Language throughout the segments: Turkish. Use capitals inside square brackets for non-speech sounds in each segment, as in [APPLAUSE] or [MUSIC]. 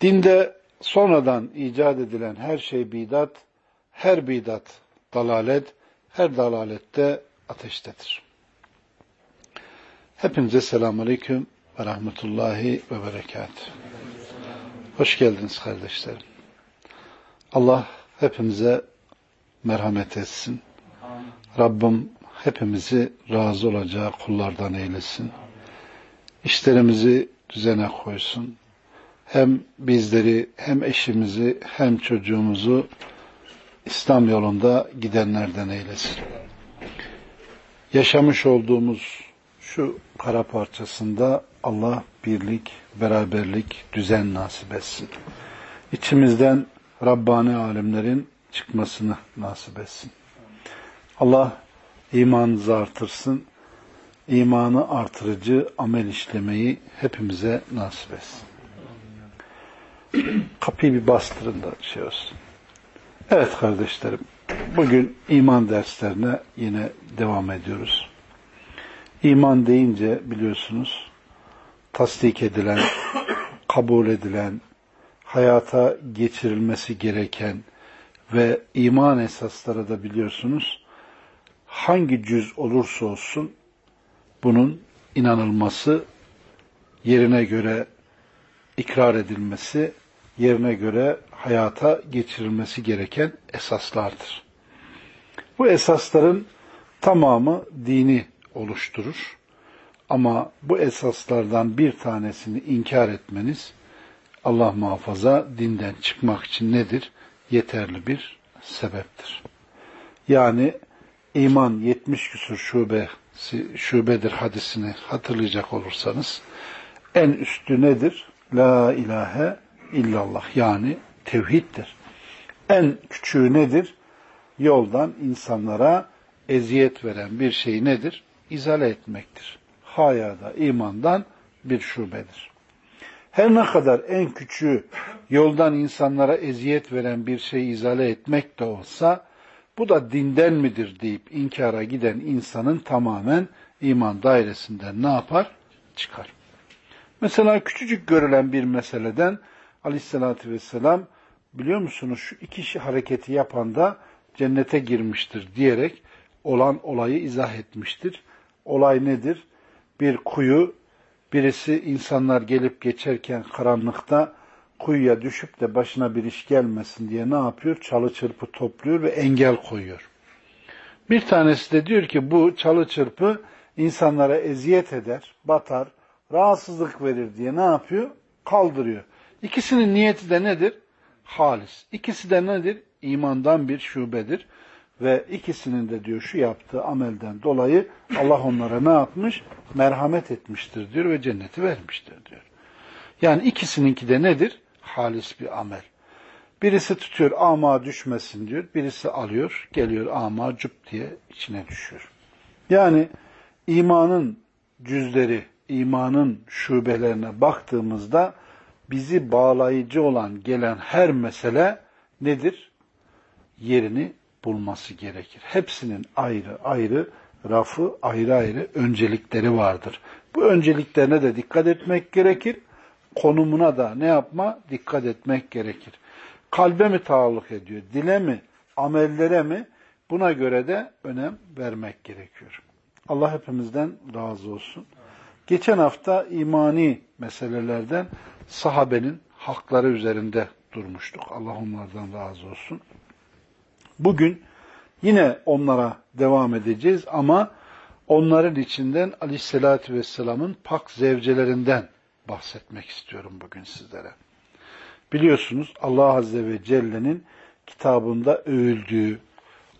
Dinde sonradan icat edilen her şey bidat, her bidat dalalet, her dalalette ateştedir. Hepinize selamun aleyküm ve rahmetullahi ve berekat. Hoş geldiniz kardeşlerim. Allah hepimize merhamet etsin. Rabbim hepimizi razı olacağı kullardan eylesin. İşlerimizi düzene koysun hem bizleri hem eşimizi hem çocuğumuzu İslam yolunda gidenlerden eylesin. Yaşamış olduğumuz şu kara parçasında Allah birlik, beraberlik, düzen nasip etsin. İçimizden Rabbani alimlerin çıkmasını nasip etsin. Allah imanınızı artırsın. İmanı artırıcı amel işlemeyi hepimize nasip etsin. [CLEARS THROAT] Kapıyı bir bastırın da şey olsun. Evet kardeşlerim, bugün iman derslerine yine devam ediyoruz. İman deyince biliyorsunuz tasdik edilen, [CLEARS THROAT] kabul edilen, hayata geçirilmesi gereken ve iman esasları da biliyorsunuz hangi cüz olursa olsun bunun inanılması, yerine göre ikrar edilmesi, yerine göre hayata geçirilmesi gereken esaslardır. Bu esasların tamamı dini oluşturur. Ama bu esaslardan bir tanesini inkar etmeniz Allah muhafaza dinden çıkmak için nedir? Yeterli bir sebeptir. Yani iman 70 küsur şube şubedir hadisini hatırlayacak olursanız en üstü nedir? La ilahe illallah yani tevhiddir. En küçüğü nedir? Yoldan insanlara eziyet veren bir şey nedir? İzale etmektir. Hayada, imandan bir şubedir. Her ne kadar en küçüğü yoldan insanlara eziyet veren bir şey izale etmek de olsa, bu da dinden midir deyip inkara giden insanın tamamen iman dairesinden ne yapar? Çıkar. Mesela küçücük görülen bir meseleden aleyhissalatü vesselam biliyor musunuz şu iki hareketi yapan da cennete girmiştir diyerek olan olayı izah etmiştir. Olay nedir? Bir kuyu, birisi insanlar gelip geçerken karanlıkta kuyuya düşüp de başına bir iş gelmesin diye ne yapıyor? Çalı çırpı topluyor ve engel koyuyor. Bir tanesi de diyor ki bu çalı çırpı insanlara eziyet eder, batar, rahatsızlık verir diye ne yapıyor? Kaldırıyor. İkisinin niyeti de nedir? Halis. İkisi de nedir? İmandan bir şubedir. Ve ikisinin de diyor şu yaptığı amelden dolayı Allah onlara ne yapmış? Merhamet etmiştir diyor ve cenneti vermiştir diyor. Yani ikisininki de nedir? Halis bir amel. Birisi tutuyor ama düşmesin diyor. Birisi alıyor, geliyor ama cüp diye içine düşüyor. Yani imanın cüzleri, imanın şubelerine baktığımızda bizi bağlayıcı olan gelen her mesele nedir? Yerini bulması gerekir. Hepsinin ayrı ayrı rafı, ayrı ayrı öncelikleri vardır. Bu önceliklerine de dikkat etmek gerekir. Konumuna da ne yapma? Dikkat etmek gerekir. Kalbe mi taalluk ediyor? Dile mi? Amellere mi? Buna göre de önem vermek gerekiyor. Allah hepimizden razı olsun. Geçen hafta imani meselelerden sahabenin hakları üzerinde durmuştuk. Allah onlardan razı olsun. Bugün yine onlara devam edeceğiz ama onların içinden aleyhissalatü vesselamın pak zevcelerinden bahsetmek istiyorum bugün sizlere. Biliyorsunuz Allah Azze ve Celle'nin kitabında övüldüğü,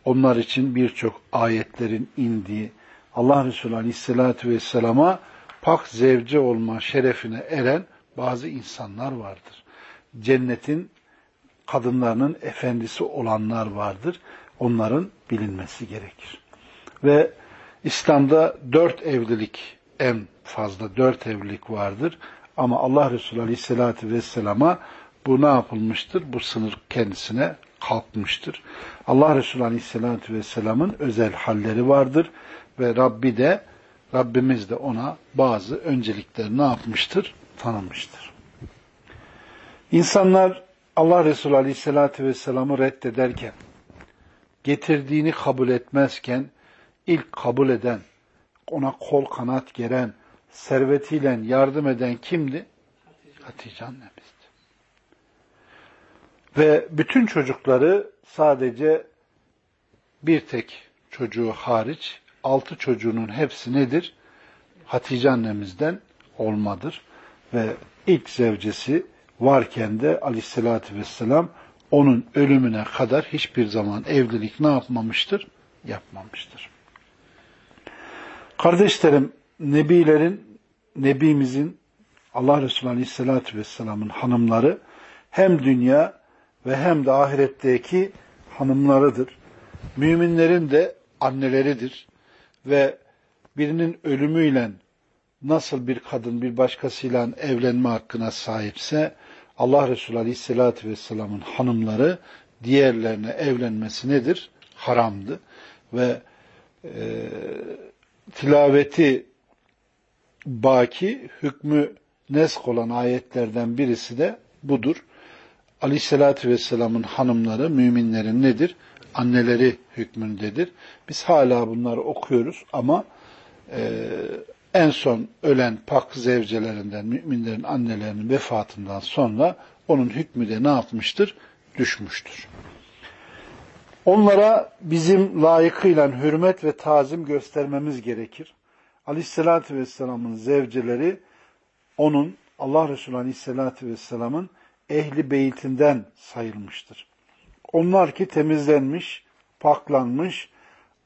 onlar için birçok ayetlerin indiği, Allah Resulü Aleyhisselatü Vesselam'a pak zevce olma şerefine eren bazı insanlar vardır. cennetin kadınlarının efendisi olanlar vardır. Onların bilinmesi gerekir. Ve İslam'da dört evlilik en fazla dört evlilik vardır. Ama Allah Resulü Aleyhisselatü Vesselam'a bu ne yapılmıştır? Bu sınır kendisine kalkmıştır. Allah Resulü Aleyhisselatü Vesselam'ın özel halleri vardır ve Rabbi de Rabbimiz de ona bazı öncelikleri ne yapmıştır? Tanımıştır. İnsanlar Allah Resulü Aleyhisselatü Vesselam'ı reddederken, getirdiğini kabul etmezken, ilk kabul eden, ona kol kanat geren, servetiyle yardım eden kimdi? Hatice, annemizdi. Ve bütün çocukları sadece bir tek çocuğu hariç, altı çocuğunun hepsi nedir? Hatice annemizden olmadır. Ve ilk zevcesi varken de aleyhissalatü vesselam onun ölümüne kadar hiçbir zaman evlilik ne yapmamıştır? Yapmamıştır. Kardeşlerim, Nebilerin, Nebimizin Allah Resulü Aleyhisselatü Vesselam'ın hanımları hem dünya ve hem de ahiretteki hanımlarıdır. Müminlerin de anneleridir. Ve birinin ölümüyle nasıl bir kadın bir başkasıyla evlenme hakkına sahipse Allah Resulü Aleyhisselatü Vesselam'ın hanımları diğerlerine evlenmesi nedir? Haramdı. Ve e, tilaveti baki, hükmü nesk olan ayetlerden birisi de budur. Aleyhisselatü Vesselam'ın hanımları, müminlerin nedir? Anneleri hükmündedir. Biz hala bunları okuyoruz ama e, en son ölen pak zevcelerinden, müminlerin annelerinin vefatından sonra onun hükmü de ne yapmıştır? Düşmüştür. Onlara bizim layıkıyla hürmet ve tazim göstermemiz gerekir. Aleyhisselatü Vesselam'ın zevceleri onun Allah Resulü Aleyhisselatü Vesselam'ın ehli beytinden sayılmıştır. Onlar ki temizlenmiş, paklanmış,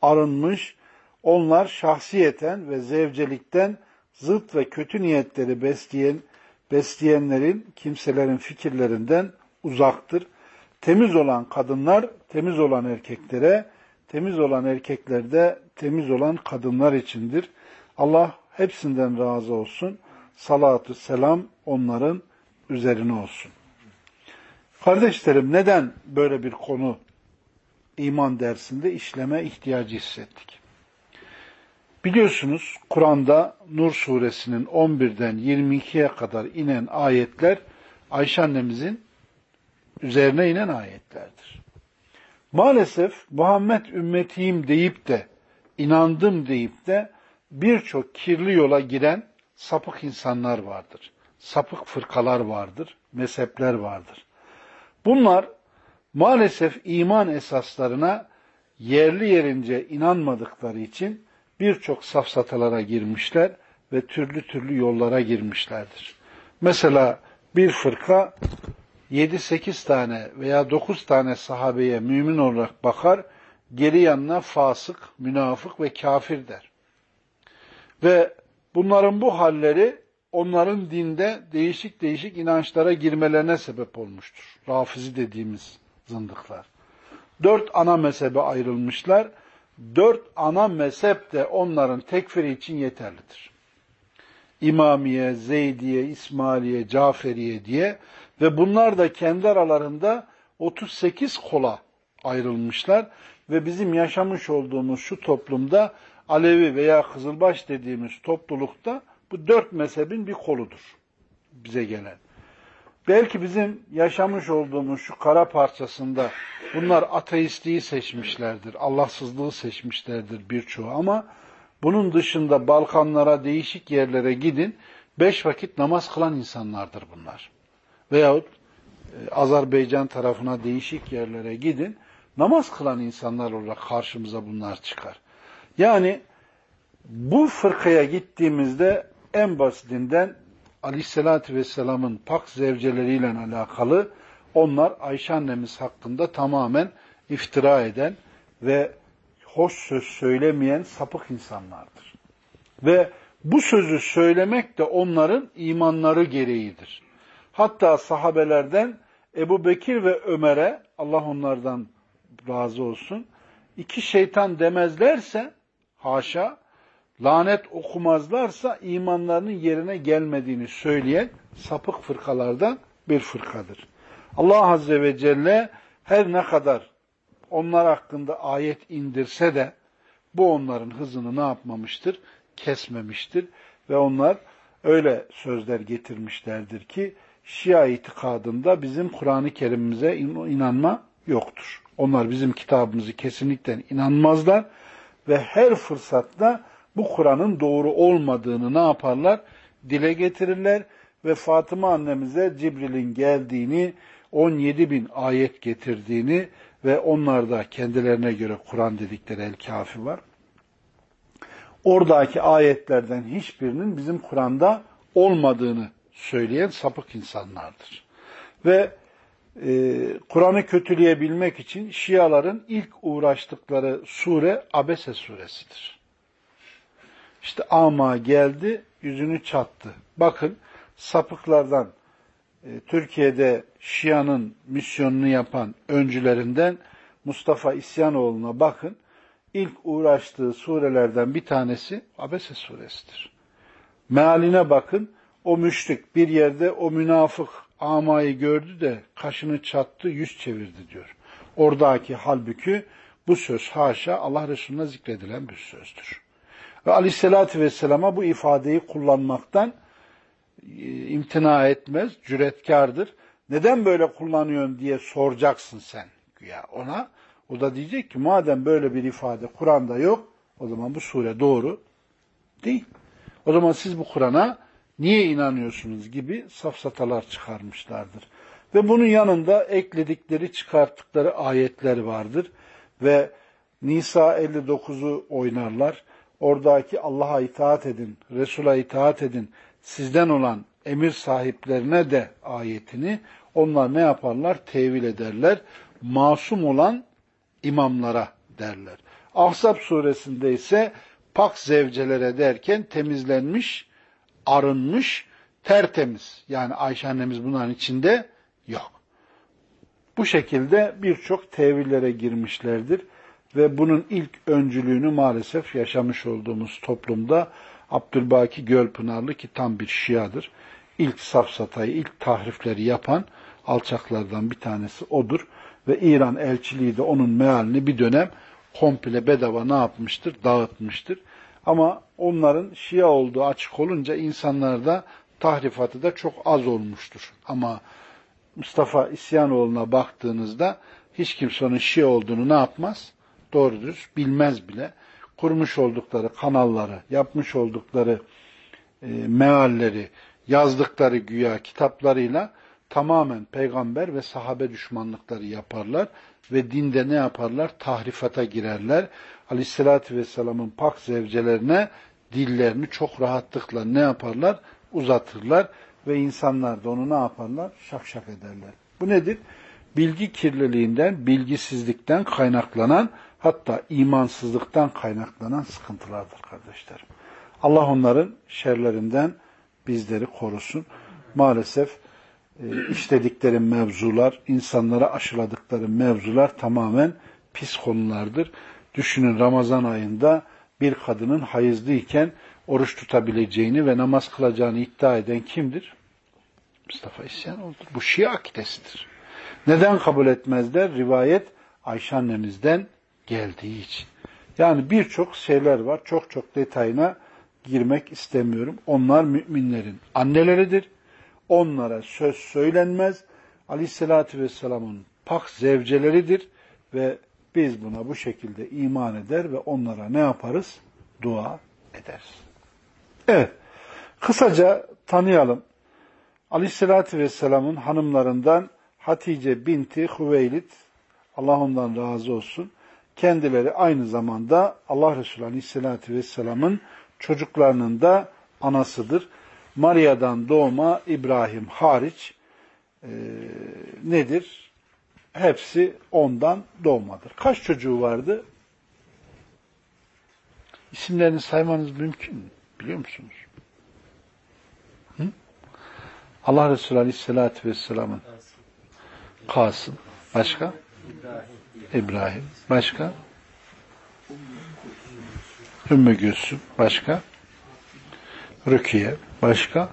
arınmış, onlar şahsiyeten ve zevcelikten zıt ve kötü niyetleri besleyen, besleyenlerin, kimselerin fikirlerinden uzaktır. Temiz olan kadınlar, temiz olan erkeklere, temiz olan erkekler de temiz olan kadınlar içindir. Allah hepsinden razı olsun. Salatü selam onların üzerine olsun. Kardeşlerim neden böyle bir konu iman dersinde işleme ihtiyacı hissettik? Biliyorsunuz Kur'an'da Nur suresinin 11'den 22'ye kadar inen ayetler Ayşe annemizin üzerine inen ayetlerdir. Maalesef Muhammed ümmetiyim deyip de inandım deyip de birçok kirli yola giren sapık insanlar vardır. Sapık fırkalar vardır, mezhepler vardır. Bunlar maalesef iman esaslarına yerli yerince inanmadıkları için birçok safsatalara girmişler ve türlü türlü yollara girmişlerdir. Mesela bir fırka 7-8 tane veya 9 tane sahabeye mümin olarak bakar, geri yanına fasık, münafık ve kafir der. Ve bunların bu halleri onların dinde değişik değişik inançlara girmelerine sebep olmuştur. Rafizi dediğimiz zındıklar. Dört ana mezhebe ayrılmışlar. Dört ana mezhep de onların tekfiri için yeterlidir. İmamiye, Zeydiye, İsmailiye, Caferiye diye ve bunlar da kendi aralarında 38 kola ayrılmışlar ve bizim yaşamış olduğumuz şu toplumda Alevi veya Kızılbaş dediğimiz toplulukta bu dört mezhebin bir koludur bize gelen. Belki bizim yaşamış olduğumuz şu kara parçasında bunlar ateistliği seçmişlerdir, Allahsızlığı seçmişlerdir birçoğu ama bunun dışında Balkanlara, değişik yerlere gidin, beş vakit namaz kılan insanlardır bunlar. Veyahut e, Azerbaycan tarafına değişik yerlere gidin, namaz kılan insanlar olarak karşımıza bunlar çıkar. Yani bu fırkaya gittiğimizde en basitinden Aleyhisselatü Vesselam'ın pak zevceleriyle alakalı onlar Ayşe annemiz hakkında tamamen iftira eden ve hoş söz söylemeyen sapık insanlardır. Ve bu sözü söylemek de onların imanları gereğidir. Hatta sahabelerden Ebu Bekir ve Ömer'e, Allah onlardan razı olsun, iki şeytan demezlerse, haşa, lanet okumazlarsa imanlarının yerine gelmediğini söyleyen sapık fırkalardan bir fırkadır. Allah Azze ve Celle her ne kadar onlar hakkında ayet indirse de bu onların hızını ne yapmamıştır? Kesmemiştir. Ve onlar öyle sözler getirmişlerdir ki Şia itikadında bizim Kur'an-ı Kerim'imize inanma yoktur. Onlar bizim kitabımızı kesinlikle inanmazlar ve her fırsatta bu Kur'an'ın doğru olmadığını ne yaparlar? Dile getirirler ve Fatıma annemize Cibril'in geldiğini, 17 bin ayet getirdiğini ve onlarda kendilerine göre Kur'an dedikleri el kafi var. Oradaki ayetlerden hiçbirinin bizim Kur'an'da olmadığını söyleyen sapık insanlardır. Ve e, Kur'an'ı kötüleyebilmek için Şiaların ilk uğraştıkları sure Abese suresidir. İşte ama geldi, yüzünü çattı. Bakın sapıklardan e, Türkiye'de Şia'nın misyonunu yapan öncülerinden Mustafa İsyanoğlu'na bakın. İlk uğraştığı surelerden bir tanesi Abese suresidir. Mealine bakın. O müşrik bir yerde o münafık amayı gördü de kaşını çattı, yüz çevirdi diyor. Oradaki halbuki bu söz haşa Allah Resulü'ne zikredilen bir sözdür. Ve aleyhissalatü vesselama bu ifadeyi kullanmaktan e, imtina etmez, cüretkardır. Neden böyle kullanıyorsun diye soracaksın sen ya ona. O da diyecek ki madem böyle bir ifade Kur'an'da yok, o zaman bu sure doğru değil. O zaman siz bu Kur'an'a niye inanıyorsunuz gibi safsatalar çıkarmışlardır. Ve bunun yanında ekledikleri, çıkarttıkları ayetler vardır. Ve Nisa 59'u oynarlar. Oradaki Allah'a itaat edin, Resul'a itaat edin, sizden olan emir sahiplerine de ayetini onlar ne yaparlar? Tevil ederler. Masum olan imamlara derler. Ahzab suresinde ise pak zevcelere derken temizlenmiş, arınmış, tertemiz. Yani Ayşe annemiz bunların içinde yok. Bu şekilde birçok tevillere girmişlerdir ve bunun ilk öncülüğünü maalesef yaşamış olduğumuz toplumda Abdülbaki Gölpınarlı ki tam bir şiadır. İlk safsatayı, ilk tahrifleri yapan alçaklardan bir tanesi odur. Ve İran elçiliği de onun mealini bir dönem komple bedava ne yapmıştır? Dağıtmıştır. Ama onların Şia olduğu açık olunca insanlarda tahrifatı da çok az olmuştur. Ama Mustafa İsyanoğlu'na baktığınızda hiç kimse onun Şia olduğunu ne yapmaz? Doğrudur, bilmez bile. Kurmuş oldukları kanalları, yapmış oldukları e, mealleri, yazdıkları güya kitaplarıyla tamamen peygamber ve sahabe düşmanlıkları yaparlar ve dinde ne yaparlar? Tahrifata girerler. Aleyhissalatü vesselamın pak zevcelerine dillerini çok rahatlıkla ne yaparlar? Uzatırlar ve insanlar da onu ne yaparlar? Şakşak ederler. Bu nedir? Bilgi kirliliğinden, bilgisizlikten kaynaklanan hatta imansızlıktan kaynaklanan sıkıntılardır kardeşlerim. Allah onların şerlerinden bizleri korusun. Maalesef e, işledikleri mevzular, insanlara aşıladıkları mevzular tamamen pis konulardır. Düşünün Ramazan ayında bir kadının hayızlıyken oruç tutabileceğini ve namaz kılacağını iddia eden kimdir? Mustafa İsyanoğlu'dur. Bu Şia akidesidir. Neden kabul etmezler? Rivayet Ayşe annemizden geldiği için. Yani birçok şeyler var. Çok çok detayına girmek istemiyorum. Onlar müminlerin anneleridir. Onlara söz söylenmez. Aleyhissalatü vesselamın pak zevceleridir ve biz buna bu şekilde iman eder ve onlara ne yaparız? Dua ederiz. Evet, kısaca tanıyalım. Aleyhissalatü vesselamın hanımlarından Hatice binti Hüveylid, Allah ondan razı olsun, kendileri aynı zamanda Allah Resulü Aleyhisselatü Vesselam'ın çocuklarının da anasıdır. Maria'dan doğma İbrahim hariç e, nedir? Hepsi ondan doğmadır. Kaç çocuğu vardı? İsimlerini saymanız mümkün mü? Biliyor musunuz? Hı? Allah Resulü Aleyhisselatü Vesselam'ın Kasım. Başka? İbrahim. Başka? Ümmü Gülsüm. Başka? Rukiye. Başka?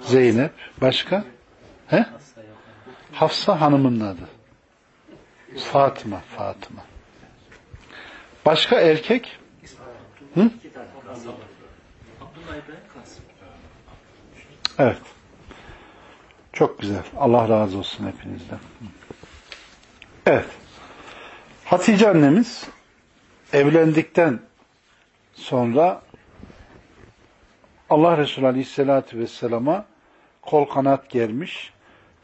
Zeynep. Başka? He? Hafsa hanımın adı. Fatıma. Fatıma. Başka erkek? Hı? Evet. Çok güzel. Allah razı olsun hepinizden. Evet. Hatice annemiz evlendikten sonra Allah Resulü Aleyhisselatü Vesselam'a kol kanat germiş,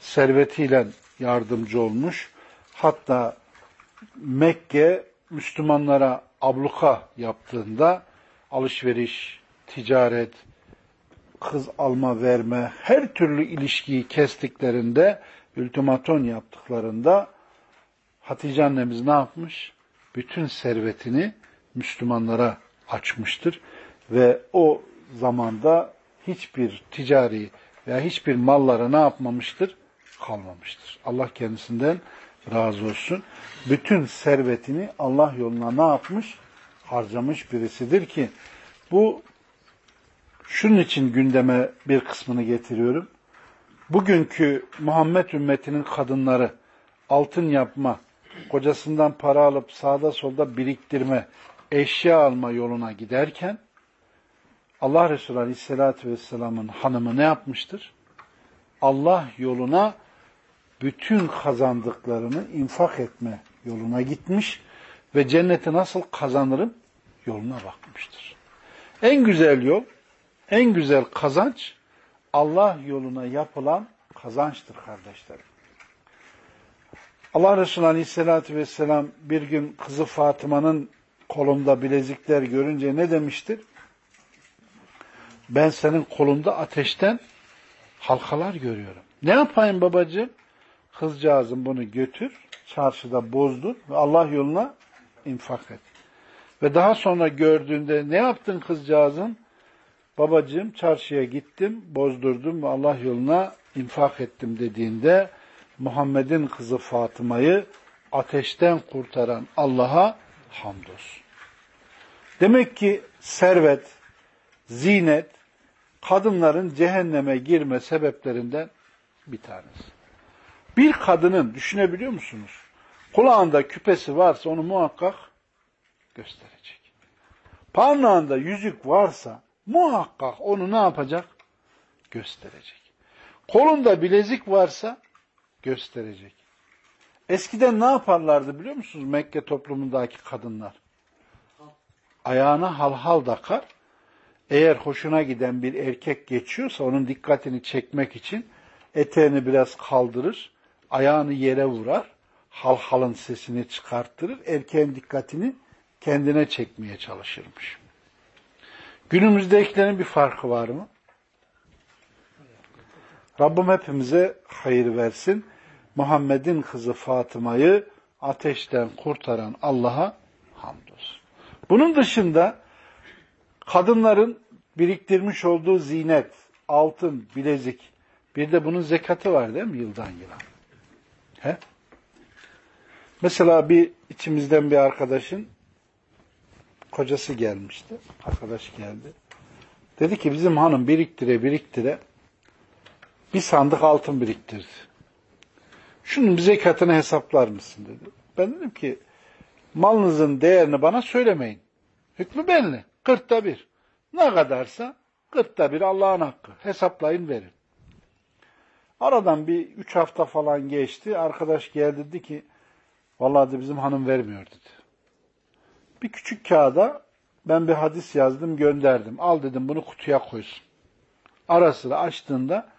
servetiyle yardımcı olmuş. Hatta Mekke Müslümanlara abluka yaptığında alışveriş, ticaret, kız alma verme, her türlü ilişkiyi kestiklerinde, ultimaton yaptıklarında Hatice annemiz ne yapmış? Bütün servetini Müslümanlara açmıştır. Ve o zamanda hiçbir ticari veya hiçbir mallara ne yapmamıştır? Kalmamıştır. Allah kendisinden razı olsun. Bütün servetini Allah yoluna ne yapmış? Harcamış birisidir ki bu şunun için gündeme bir kısmını getiriyorum. Bugünkü Muhammed ümmetinin kadınları altın yapma, kocasından para alıp sağda solda biriktirme, eşya alma yoluna giderken Allah Resulü Aleyhisselatü Vesselam'ın hanımı ne yapmıştır? Allah yoluna bütün kazandıklarını infak etme yoluna gitmiş ve cenneti nasıl kazanırım yoluna bakmıştır. En güzel yol, en güzel kazanç Allah yoluna yapılan kazançtır kardeşlerim. Allah Resulü Aleyhisselatü Vesselam bir gün kızı Fatıma'nın kolunda bilezikler görünce ne demiştir? Ben senin kolunda ateşten halkalar görüyorum. Ne yapayım babacığım? Kızcağızım bunu götür, çarşıda bozdur ve Allah yoluna infak et. Ve daha sonra gördüğünde ne yaptın kızcağızım? Babacığım çarşıya gittim, bozdurdum ve Allah yoluna infak ettim dediğinde Muhammed'in kızı Fatıma'yı ateşten kurtaran Allah'a hamdolsun. Demek ki servet, zinet, kadınların cehenneme girme sebeplerinden bir tanesi. Bir kadının düşünebiliyor musunuz? Kulağında küpesi varsa onu muhakkak gösterecek. Parmağında yüzük varsa muhakkak onu ne yapacak? Gösterecek. Kolunda bilezik varsa gösterecek. Eskiden ne yaparlardı biliyor musunuz Mekke toplumundaki kadınlar? Ayağına halhal takar. Eğer hoşuna giden bir erkek geçiyorsa onun dikkatini çekmek için eteğini biraz kaldırır, ayağını yere vurar, halhalın sesini çıkarttırır, erkeğin dikkatini kendine çekmeye çalışırmış. Günümüzdekilerin bir farkı var mı? Rabbim hepimize hayır versin. Muhammed'in kızı Fatıma'yı ateşten kurtaran Allah'a hamdolsun. Bunun dışında kadınların biriktirmiş olduğu zinet, altın, bilezik, bir de bunun zekatı var değil mi yıldan yıla? He? Mesela bir içimizden bir arkadaşın kocası gelmişti. Arkadaş geldi. Dedi ki bizim hanım biriktire biriktire bir sandık altın biriktirdi. Şunun zekatını hesaplar mısın dedi. Ben dedim ki malınızın değerini bana söylemeyin. Hükmü belli. Kırkta bir. Ne kadarsa kırkta bir Allah'ın hakkı. Hesaplayın verin. Aradan bir üç hafta falan geçti. Arkadaş geldi dedi ki vallahi de bizim hanım vermiyor dedi. Bir küçük kağıda ben bir hadis yazdım gönderdim. Al dedim bunu kutuya koysun. Ara sıra açtığında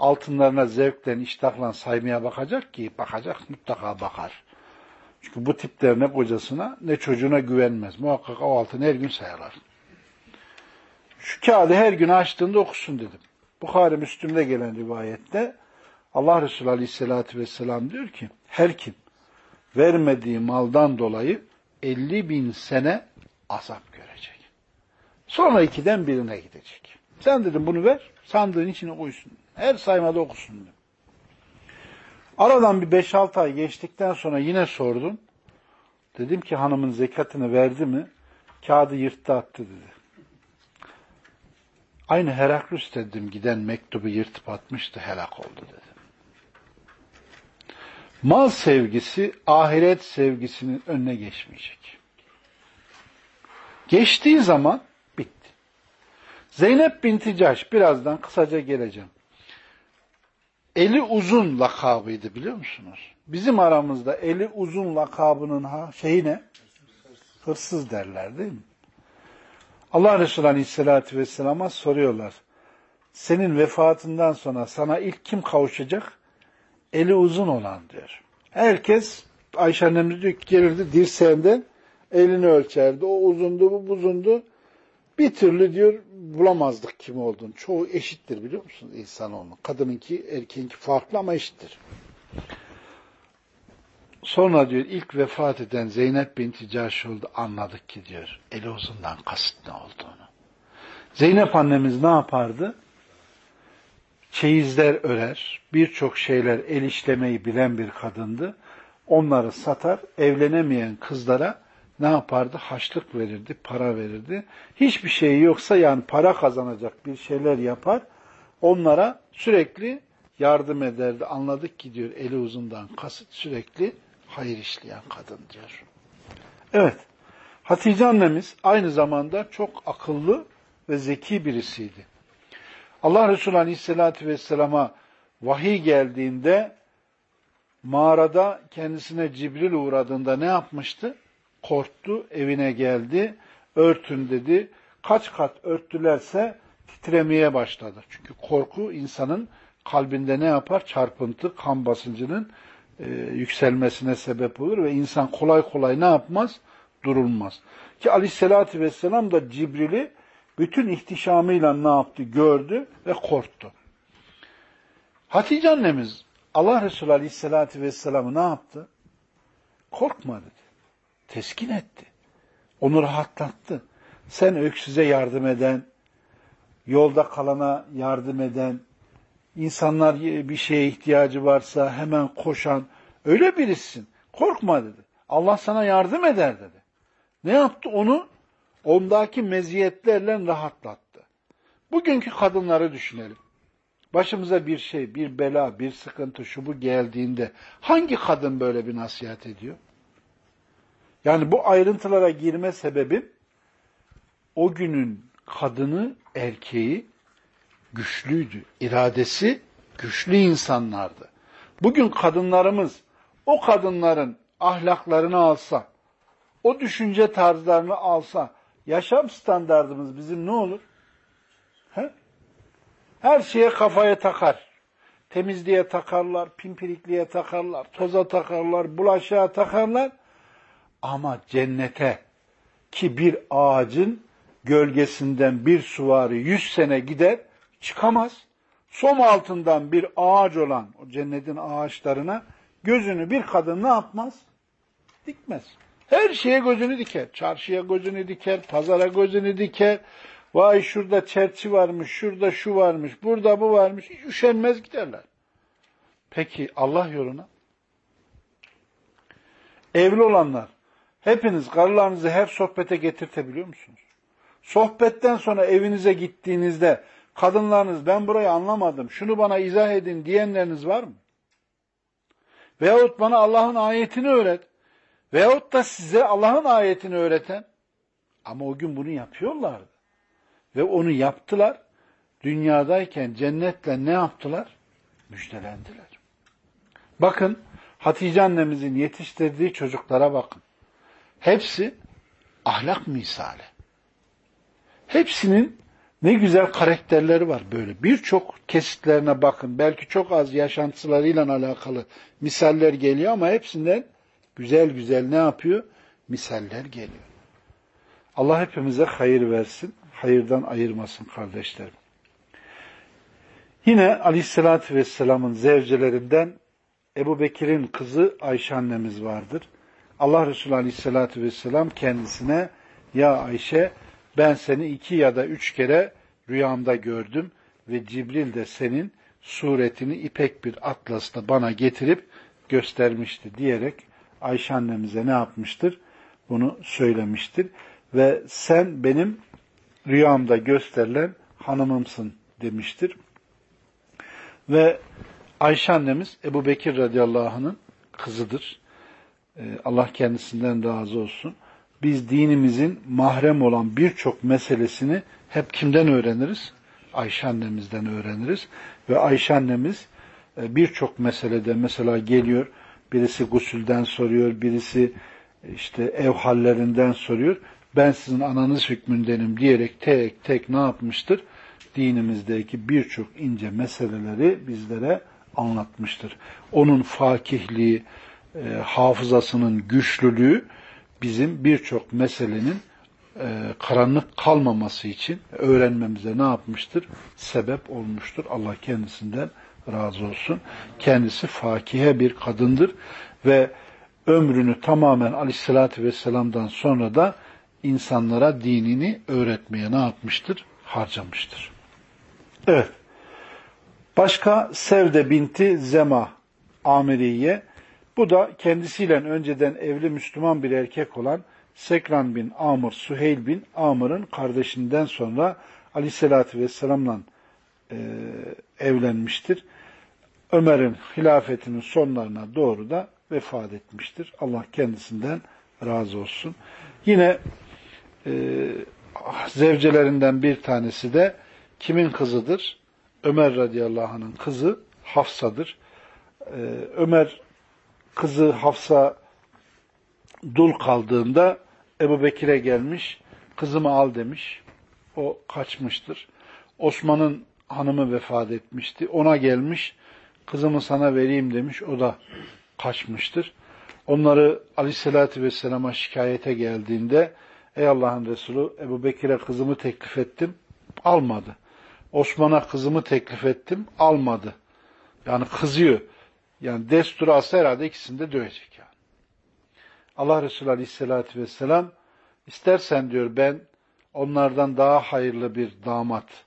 altınlarına zevkten, iştahla saymaya bakacak ki bakacak mutlaka bakar. Çünkü bu tipler ne kocasına ne çocuğuna güvenmez. Muhakkak o altını her gün sayarlar. Şu kağıdı her gün açtığında okusun dedim. Bukhari Müslüm'de gelen rivayette Allah Resulü Aleyhisselatü Vesselam diyor ki her kim vermediği maldan dolayı 50 bin sene azap görecek. Sonra ikiden birine gidecek. Sen dedim bunu ver, sandığın içine koysun. Her saymada okusun. Aradan bir 5-6 ay geçtikten sonra yine sordum. Dedim ki hanımın zekatını verdi mi? Kağıdı yırttı attı dedi. Aynı Heraklus dedim giden mektubu yırtıp atmıştı helak oldu dedi. Mal sevgisi ahiret sevgisinin önüne geçmeyecek. Geçtiği zaman bitti. Zeynep binti Caş birazdan kısaca geleceğim. Eli uzun lakabıydı biliyor musunuz? Bizim aramızda eli uzun lakabının ha, şeyi ne? Hırsız derler değil mi? Allah Resulü Aleyhisselatü Vesselam'a soruyorlar. Senin vefatından sonra sana ilk kim kavuşacak? Eli uzun olan diyor. Herkes Ayşe annemiz diyor ki gelirdi dirseğinden elini ölçerdi. O uzundu bu buzundu. Bir türlü diyor bulamazdık kim olduğunu. Çoğu eşittir biliyor musunuz insanoğlu. Kadınınki erkeğinki farklı ama eşittir. Sonra diyor ilk vefat eden Zeynep binti Caş oldu anladık ki diyor eli uzundan kasıt ne olduğunu. Zeynep annemiz ne yapardı? Çeyizler örer, birçok şeyler el işlemeyi bilen bir kadındı. Onları satar, evlenemeyen kızlara ne yapardı? Haçlık verirdi, para verirdi. Hiçbir şey yoksa yani para kazanacak bir şeyler yapar. Onlara sürekli yardım ederdi. Anladık ki diyor eli uzundan kasıt sürekli hayır işleyen kadın diyor. Evet. Hatice annemiz aynı zamanda çok akıllı ve zeki birisiydi. Allah Resulü Aleyhisselatü Vesselam'a vahiy geldiğinde mağarada kendisine Cibril uğradığında ne yapmıştı? Korktu, evine geldi, örtün dedi. Kaç kat örttülerse titremeye başladı. Çünkü korku insanın kalbinde ne yapar? Çarpıntı, kan basıncının e, yükselmesine sebep olur ve insan kolay kolay ne yapmaz? Durulmaz. Ki aleyhissalatü vesselam da Cibril'i bütün ihtişamıyla ne yaptı? Gördü ve korktu. Hatice annemiz Allah Resulü aleyhissalatü vesselam'ı ne yaptı? Korkma dedi. Teskin etti. Onu rahatlattı. Sen öksüze yardım eden, yolda kalana yardım eden, insanlar bir şeye ihtiyacı varsa hemen koşan öyle birisin. Korkma dedi. Allah sana yardım eder dedi. Ne yaptı? Onu ondaki meziyetlerle rahatlattı. Bugünkü kadınları düşünelim. Başımıza bir şey, bir bela, bir sıkıntı, şu bu geldiğinde hangi kadın böyle bir nasihat ediyor? Yani bu ayrıntılara girme sebebim o günün kadını, erkeği güçlüydü. İradesi güçlü insanlardı. Bugün kadınlarımız o kadınların ahlaklarını alsa, o düşünce tarzlarını alsa, yaşam standartımız bizim ne olur? He? Her şeye kafaya takar. Temizliğe takarlar, pimpirikliğe takarlar, toza takarlar, bulaşığa takarlar. Ama cennete ki bir ağacın gölgesinden bir suvari yüz sene gider, çıkamaz. Som altından bir ağaç olan o cennetin ağaçlarına gözünü bir kadın ne yapmaz? Dikmez. Her şeye gözünü diker. Çarşıya gözünü diker, pazara gözünü diker. Vay şurada çerçi varmış, şurada şu varmış, burada bu varmış. Hiç üşenmez giderler. Peki Allah yoluna? Evli olanlar, hepiniz karılarınızı her sohbete getirtebiliyor musunuz? Sohbetten sonra evinize gittiğinizde kadınlarınız ben burayı anlamadım, şunu bana izah edin diyenleriniz var mı? Veyahut bana Allah'ın ayetini öğret. Veyahut da size Allah'ın ayetini öğreten. Ama o gün bunu yapıyorlardı. Ve onu yaptılar. Dünyadayken cennetle ne yaptılar? Müjdelendiler. Bakın Hatice annemizin yetiştirdiği çocuklara bakın. Hepsi ahlak misali. Hepsinin ne güzel karakterleri var böyle. Birçok kesitlerine bakın. Belki çok az yaşantılarıyla alakalı misaller geliyor ama hepsinden güzel güzel ne yapıyor? Misaller geliyor. Allah hepimize hayır versin. Hayırdan ayırmasın kardeşlerim. Yine Aleyhisselatü Vesselam'ın zevcelerinden Ebu Bekir'in kızı Ayşe annemiz vardır. Allah Resulü Aleyhisselatü Vesselam kendisine ya Ayşe ben seni iki ya da üç kere rüyamda gördüm ve Cibril de senin suretini ipek bir atlasla bana getirip göstermişti diyerek Ayşe annemize ne yapmıştır? Bunu söylemiştir. Ve sen benim rüyamda gösterilen hanımımsın demiştir. Ve Ayşe annemiz Ebu Bekir radıyallahu anh'ın kızıdır. Ee, Allah kendisinden razı olsun. Biz dinimizin mahrem olan birçok meselesini hep kimden öğreniriz? Ayşe annemizden öğreniriz. Ve Ayşe annemiz e, birçok meselede mesela geliyor, birisi gusülden soruyor, birisi işte ev hallerinden soruyor. Ben sizin ananız hükmündenim diyerek tek tek ne yapmıştır? Dinimizdeki birçok ince meseleleri bizlere anlatmıştır. Onun fakihliği, e, hafızasının güçlülüğü bizim birçok meselenin e, karanlık kalmaması için öğrenmemize ne yapmıştır? Sebep olmuştur. Allah kendisinden razı olsun. Kendisi fakihe bir kadındır ve ömrünü tamamen aleyhissalatü vesselam'dan sonra da insanlara dinini öğretmeye ne yapmıştır? Harcamıştır. Evet. Başka Sevde binti Zema Amiriye. Bu da kendisiyle önceden evli Müslüman bir erkek olan Sekran bin Amr, Süheyl bin Amr'ın kardeşinden sonra aleyhissalatü vesselamla e, evlenmiştir. Ömer'in hilafetinin sonlarına doğru da vefat etmiştir. Allah kendisinden razı olsun. Yine e, zevcelerinden bir tanesi de kimin kızıdır? Ömer radıyallahu anh'ın kızı Hafsa'dır. Ee, Ömer kızı Hafsa dul kaldığında Ebu Bekir'e gelmiş, kızımı al demiş. O kaçmıştır. Osman'ın hanımı vefat etmişti. Ona gelmiş, kızımı sana vereyim demiş. O da kaçmıştır. Onları aleyhissalatü vesselama şikayete geldiğinde ey Allah'ın Resulü Ebu Bekir'e kızımı teklif ettim, almadı. Osman'a kızımı teklif ettim, almadı. Yani kızıyor. Yani desturu alsa herhalde ikisini de dövecek yani. Allah Resulü Aleyhisselatü Vesselam istersen diyor ben onlardan daha hayırlı bir damat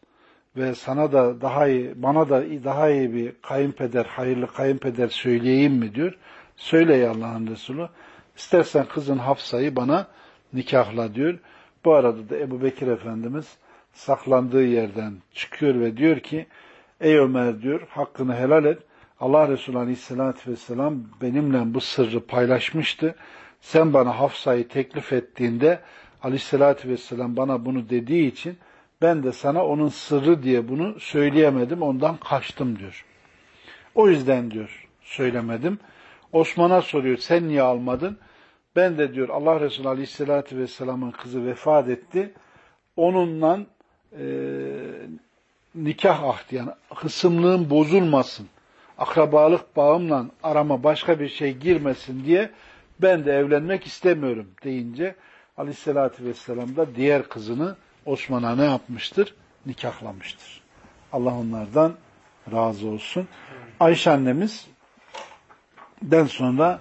ve sana da daha iyi, bana da daha iyi bir kayınpeder, hayırlı kayınpeder söyleyeyim mi diyor. Söyle ya Allah'ın Resulü. İstersen kızın Hafsa'yı bana nikahla diyor. Bu arada da Ebu Bekir Efendimiz saklandığı yerden çıkıyor ve diyor ki ey Ömer diyor hakkını helal et. Allah Resulü Aleyhisselatü Vesselam benimle bu sırrı paylaşmıştı. Sen bana Hafsa'yı teklif ettiğinde Aleyhisselatü Vesselam bana bunu dediği için ben de sana onun sırrı diye bunu söyleyemedim, ondan kaçtım diyor. O yüzden diyor söylemedim. Osman'a soruyor sen niye almadın? Ben de diyor Allah Resulü Aleyhisselatü Vesselam'ın kızı vefat etti. Onunla e, nikah ahdi yani kısımlığın bozulmasın, akrabalık bağımla arama başka bir şey girmesin diye ben de evlenmek istemiyorum deyince aleyhissalatü vesselam da diğer kızını Osman'a ne yapmıştır? Nikahlamıştır. Allah onlardan razı olsun. Ayşe annemiz den sonra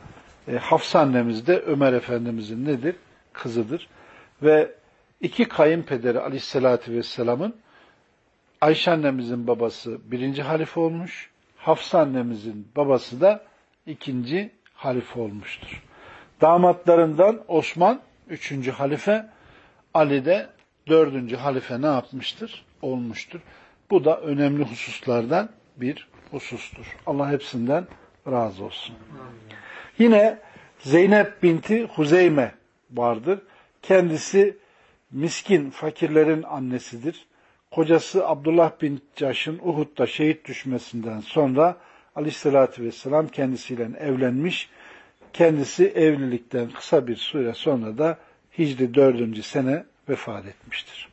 e, Hafsa annemiz de Ömer Efendimizin nedir? Kızıdır. Ve iki kayınpederi aleyhissalatü vesselamın Ayşe annemizin babası birinci halife olmuş, Hafsa annemizin babası da ikinci halife olmuştur. Damatlarından Osman üçüncü halife, Ali de dördüncü halife ne yapmıştır? Olmuştur. Bu da önemli hususlardan bir husustur. Allah hepsinden razı olsun. Yine Zeynep binti Huzeyme vardır. Kendisi miskin fakirlerin annesidir. Kocası Abdullah bin Caş'ın Uhud'da şehit düşmesinden sonra aleyhissalatü vesselam kendisiyle evlenmiş. Kendisi evlilikten kısa bir süre sonra da Hicri 4. sene vefat etmiştir.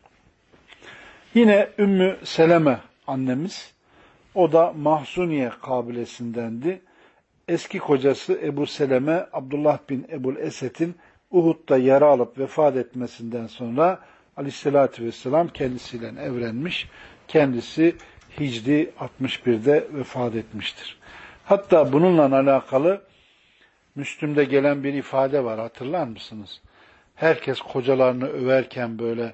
Yine Ümmü Seleme annemiz, o da Mahzuniye kabilesindendi. Eski kocası Ebu Seleme, Abdullah bin Ebul Esed'in Uhud'da yara alıp vefat etmesinden sonra aleyhissalatü vesselam kendisiyle evlenmiş. Kendisi Hicri 61'de vefat etmiştir. Hatta bununla alakalı Müslüm'de gelen bir ifade var hatırlar mısınız? Herkes kocalarını överken böyle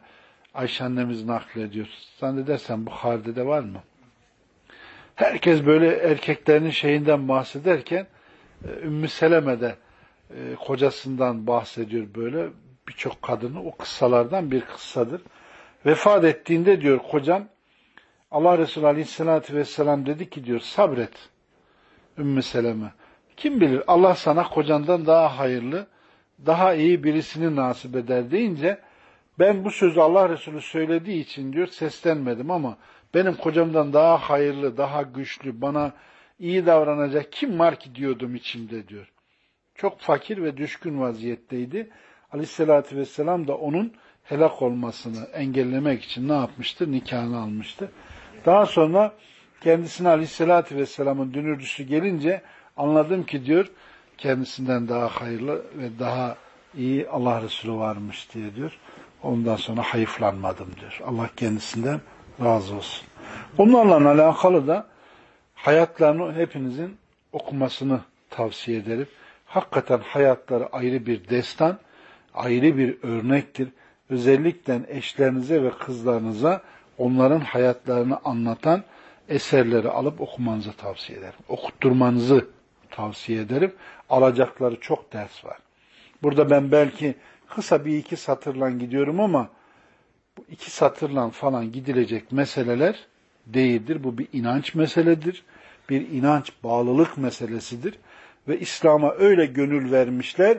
Ayşe annemiz naklediyor. Zannedersem Bukhari'de de var mı? Herkes böyle erkeklerinin şeyinden bahsederken e, Ümmü Seleme de e, kocasından bahsediyor böyle birçok kadını o kıssalardan bir kıssadır. Vefat ettiğinde diyor kocam Allah Resulü Aleyhisselatü Vesselam dedi ki diyor sabret Ümmü Seleme. Kim bilir Allah sana kocandan daha hayırlı, daha iyi birisini nasip eder deyince ben bu sözü Allah Resulü söylediği için diyor seslenmedim ama benim kocamdan daha hayırlı, daha güçlü, bana iyi davranacak kim var ki diyordum içimde diyor. Çok fakir ve düşkün vaziyetteydi. Aleyhissalatü vesselam da onun helak olmasını engellemek için ne yapmıştır? Nikahını almıştı. Daha sonra kendisine Aleyhisselatü Vesselam'ın dünürcüsü gelince anladım ki diyor kendisinden daha hayırlı ve daha iyi Allah Resulü varmış diye diyor. Ondan sonra hayıflanmadım diyor. Allah kendisinden razı olsun. Bunlarla alakalı da hayatlarını hepinizin okumasını tavsiye ederim. Hakikaten hayatları ayrı bir destan, ayrı bir örnektir. Özellikle eşlerinize ve kızlarınıza onların hayatlarını anlatan eserleri alıp okumanızı tavsiye ederim. Okutturmanızı tavsiye ederim. Alacakları çok ders var. Burada ben belki kısa bir iki satırla gidiyorum ama bu iki satırla falan gidilecek meseleler değildir. Bu bir inanç meseledir. Bir inanç bağlılık meselesidir. Ve İslam'a öyle gönül vermişler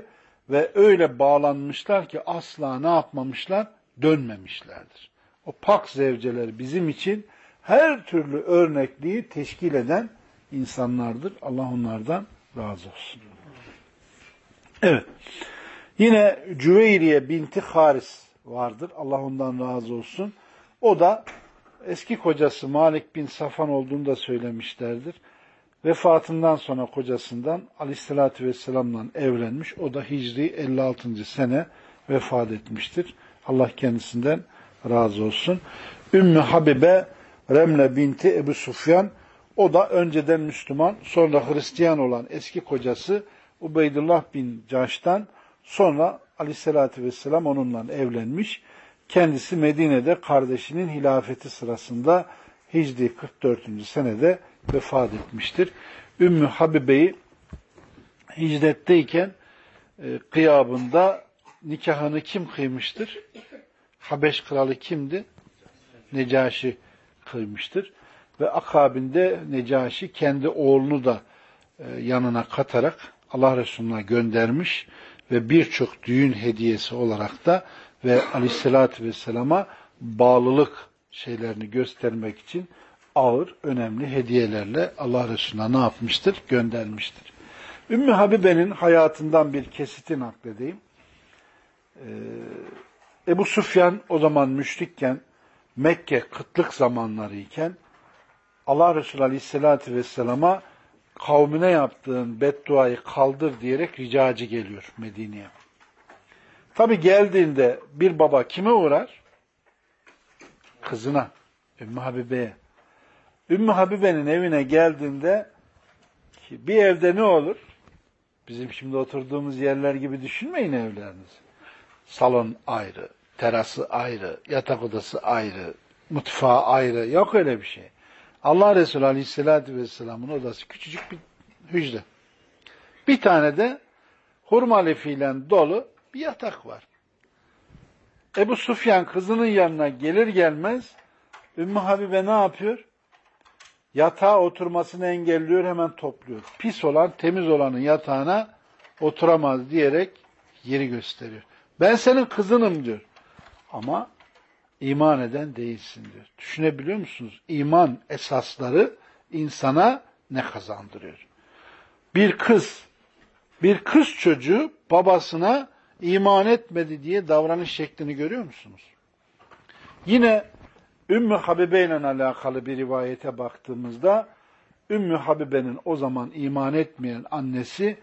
ve öyle bağlanmışlar ki asla ne yapmamışlar? Dönmemişlerdir. O pak zevceler bizim için her türlü örnekliği teşkil eden insanlardır. Allah onlardan razı olsun. Evet. Yine Cüveyriye binti Haris vardır. Allah ondan razı olsun. O da eski kocası Malik bin Safan olduğunu da söylemişlerdir. Vefatından sonra kocasından Aleyhisselatü Vesselam'la evlenmiş. O da Hicri 56. sene vefat etmiştir. Allah kendisinden razı olsun. Ümmü Habibe Remle binti Ebu Sufyan o da önceden Müslüman sonra Hristiyan olan eski kocası Ubeydullah bin Caş'tan sonra aleyhissalatü vesselam onunla evlenmiş. Kendisi Medine'de kardeşinin hilafeti sırasında Hicri 44. senede vefat etmiştir. Ümmü Habibe'yi hicretteyken e, kıyabında nikahını kim kıymıştır? Habeş kralı kimdi? Necaşi kıymıştır. Ve akabinde Necaşi kendi oğlunu da e, yanına katarak Allah Resulü'ne göndermiş ve birçok düğün hediyesi olarak da ve aleyhissalatü vesselama bağlılık şeylerini göstermek için ağır, önemli hediyelerle Allah Resulü'ne ne yapmıştır? Göndermiştir. Ümmü Habibe'nin hayatından bir kesiti nakledeyim. Ee, Ebu Sufyan o zaman müşrikken Mekke kıtlık zamanları iken Allah Resulü Aleyhisselatü Vesselam'a kavmine yaptığın bedduayı kaldır diyerek ricacı geliyor Medine'ye. Tabi geldiğinde bir baba kime uğrar? Kızına, Ümmü Habibe'ye. Ümmü Habibe'nin evine geldiğinde bir evde ne olur? Bizim şimdi oturduğumuz yerler gibi düşünmeyin evlerinizi. Salon ayrı, terası ayrı, yatak odası ayrı, mutfağı ayrı. Yok öyle bir şey. Allah Resulü Aleyhisselatü Vesselam'ın odası küçücük bir hücre. Bir tane de hurma lefiyle dolu bir yatak var. Ebu Sufyan kızının yanına gelir gelmez Ümmü Habibe ne yapıyor? Yatağa oturmasını engelliyor hemen topluyor. Pis olan temiz olanın yatağına oturamaz diyerek yeri gösteriyor. Ben senin kızınım diyor. Ama iman eden değilsin diyor. Düşünebiliyor musunuz? İman esasları insana ne kazandırıyor? Bir kız, bir kız çocuğu babasına iman etmedi diye davranış şeklini görüyor musunuz? Yine Ümmü Habibe ile alakalı bir rivayete baktığımızda Ümmü Habibe'nin o zaman iman etmeyen annesi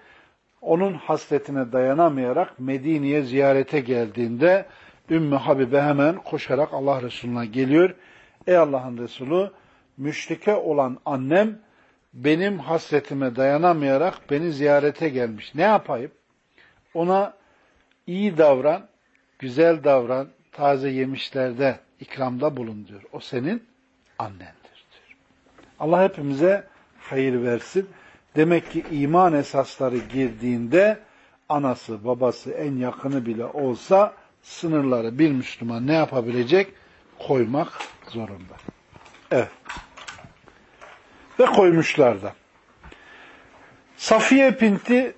onun hasretine dayanamayarak Medine'ye ziyarete geldiğinde Ümmü Habibe hemen koşarak Allah Resulü'ne geliyor. Ey Allah'ın Resulü, müşrike olan annem benim hasretime dayanamayarak beni ziyarete gelmiş. Ne yapayım? Ona iyi davran, güzel davran, taze yemişlerde ikramda bulun. O senin annendir diyor. Allah hepimize hayır versin. Demek ki iman esasları girdiğinde anası, babası, en yakını bile olsa sınırları bir Müslüman ne yapabilecek? Koymak zorunda. Evet. Ve koymuşlar da. Safiye binti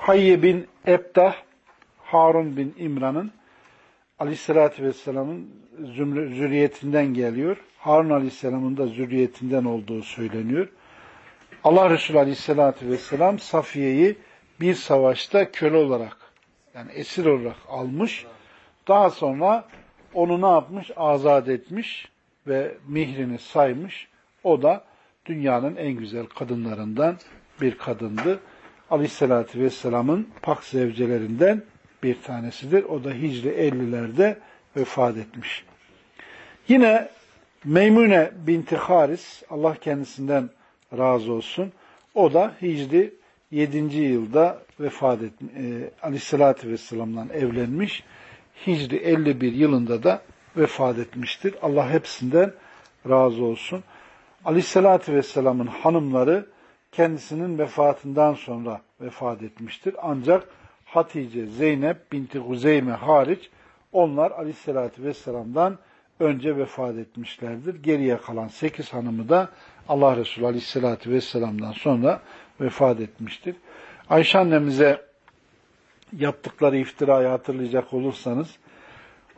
Hayye bin Ebdah, Harun bin İmran'ın Aleyhisselatü Vesselam'ın zürriyetinden geliyor. Harun Aleyhisselam'ın da zürriyetinden olduğu söyleniyor. Allah Resulü Aleyhisselatü Vesselam Safiye'yi bir savaşta köle olarak yani esir olarak almış. Daha sonra onu ne yapmış? Azat etmiş ve mihrini saymış. O da dünyanın en güzel kadınlarından bir kadındı. Aleyhisselatü Vesselam'ın pak zevcelerinden bir tanesidir. O da Hicri 50'lerde vefat etmiş. Yine Meymune binti Haris, Allah kendisinden razı olsun. O da Hicri 7. yılda vefat etmiş. E, Aleyhisselatü Vesselam'dan evlenmiş. Hicri 51 yılında da vefat etmiştir. Allah hepsinden razı olsun. Aleyhisselatü Vesselam'ın hanımları kendisinin vefatından sonra vefat etmiştir. Ancak Hatice, Zeynep, binti Huzeyme hariç onlar Aleyhisselatü Vesselam'dan önce vefat etmişlerdir. Geriye kalan sekiz hanımı da Allah Resulü Aleyhisselatü Vesselam'dan sonra vefat etmiştir. Ayşe annemize yaptıkları iftirayı hatırlayacak olursanız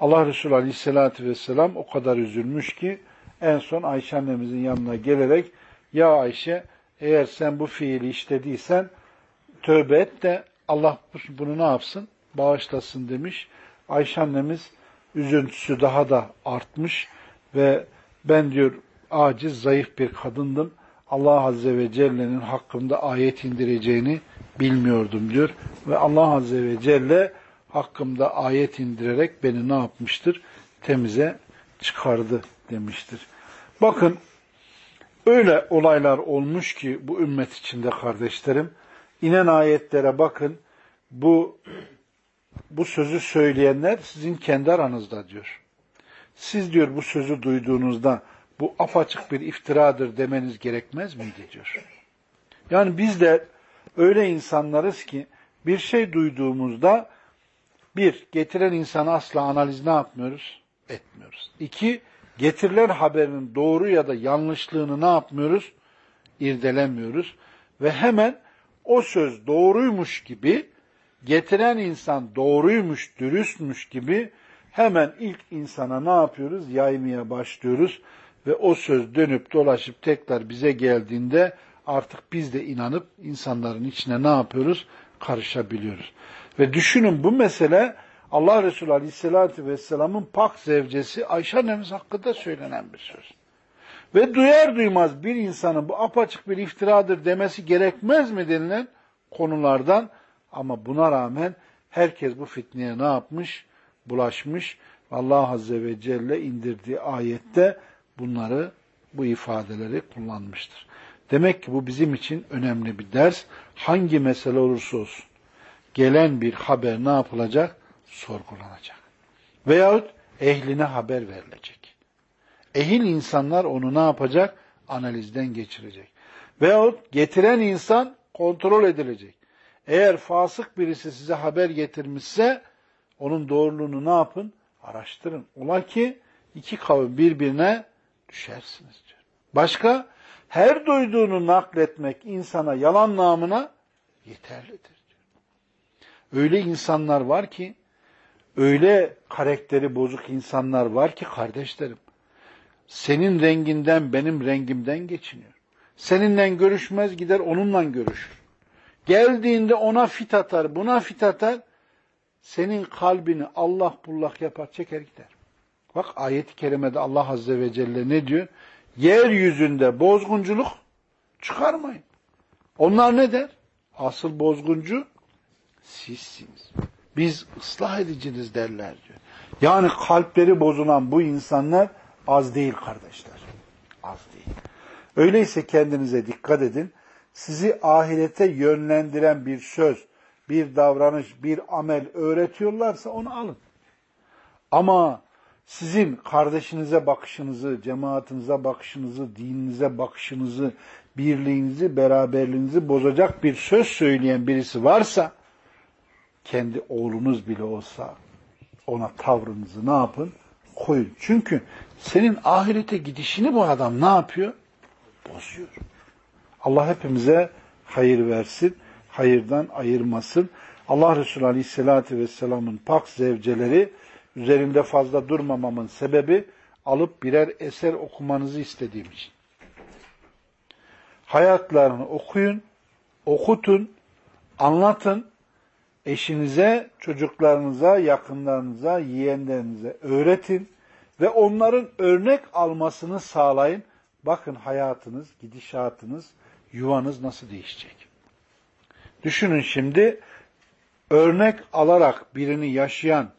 Allah Resulü Aleyhisselatü Vesselam o kadar üzülmüş ki en son Ayşe annemizin yanına gelerek ya Ayşe eğer sen bu fiili işlediysen tövbe et de Allah bunu ne yapsın? Bağışlasın demiş. Ayşe annemiz üzüntüsü daha da artmış ve ben diyor aciz, zayıf bir kadındım. Allah Azze ve Celle'nin hakkında ayet indireceğini bilmiyordum diyor. Ve Allah Azze ve Celle hakkımda ayet indirerek beni ne yapmıştır? Temize çıkardı demiştir. Bakın öyle olaylar olmuş ki bu ümmet içinde kardeşlerim, inen ayetlere bakın, bu bu sözü söyleyenler sizin kendi aranızda diyor. Siz diyor bu sözü duyduğunuzda bu apaçık bir iftiradır demeniz gerekmez miydi diyor. Yani biz de öyle insanlarız ki bir şey duyduğumuzda bir, getiren insanı asla analiz ne yapmıyoruz? Etmiyoruz. İki, getirilen haberin doğru ya da yanlışlığını ne yapmıyoruz? İrdelemiyoruz. Ve hemen o söz doğruymuş gibi, getiren insan doğruymuş, dürüstmüş gibi hemen ilk insana ne yapıyoruz? Yaymaya başlıyoruz. Ve o söz dönüp dolaşıp tekrar bize geldiğinde artık biz de inanıp insanların içine ne yapıyoruz? Karışabiliyoruz. Ve düşünün bu mesele Allah Resulü Aleyhisselatü Vesselam'ın pak zevcesi Ayşe annemiz hakkında söylenen bir söz. Ve duyar duymaz bir insanın bu apaçık bir iftiradır demesi gerekmez mi denilen konulardan ama buna rağmen herkes bu fitneye ne yapmış? Bulaşmış. Allah Azze ve Celle indirdiği ayette bunları, bu ifadeleri kullanmıştır. Demek ki bu bizim için önemli bir ders. Hangi mesele olursa olsun gelen bir haber ne yapılacak? Sorgulanacak. Veyahut ehline haber verilecek. Ehil insanlar onu ne yapacak? Analizden geçirecek. Veyahut getiren insan kontrol edilecek. Eğer fasık birisi size haber getirmişse onun doğruluğunu ne yapın? Araştırın. Ola ki iki kavim birbirine düşersiniz diyor. Başka her duyduğunu nakletmek insana yalan namına yeterlidir. Öyle insanlar var ki, öyle karakteri bozuk insanlar var ki kardeşlerim, senin renginden benim rengimden geçiniyor. Seninle görüşmez gider onunla görüşür. Geldiğinde ona fit atar, buna fit atar, senin kalbini Allah bullak yapar, çeker gider. Bak ayet-i kerimede Allah Azze ve Celle ne diyor? Yeryüzünde bozgunculuk çıkarmayın. Onlar ne der? Asıl bozguncu sizsiniz. Biz ıslah ediciniz derler diyor. Yani kalpleri bozulan bu insanlar az değil kardeşler. Az değil. Öyleyse kendinize dikkat edin. Sizi ahirete yönlendiren bir söz, bir davranış, bir amel öğretiyorlarsa onu alın. Ama sizin kardeşinize bakışınızı, cemaatinize bakışınızı, dininize bakışınızı, birliğinizi, beraberliğinizi bozacak bir söz söyleyen birisi varsa, kendi oğlunuz bile olsa ona tavrınızı ne yapın? Koyun. Çünkü senin ahirete gidişini bu adam ne yapıyor? Bozuyor. Allah hepimize hayır versin, hayırdan ayırmasın. Allah Resulü Aleyhisselatü Vesselam'ın pak zevceleri üzerinde fazla durmamamın sebebi alıp birer eser okumanızı istediğim için. Hayatlarını okuyun, okutun, anlatın, eşinize, çocuklarınıza, yakınlarınıza, yeğenlerinize öğretin ve onların örnek almasını sağlayın. Bakın hayatınız, gidişatınız, yuvanız nasıl değişecek. Düşünün şimdi örnek alarak birini yaşayan,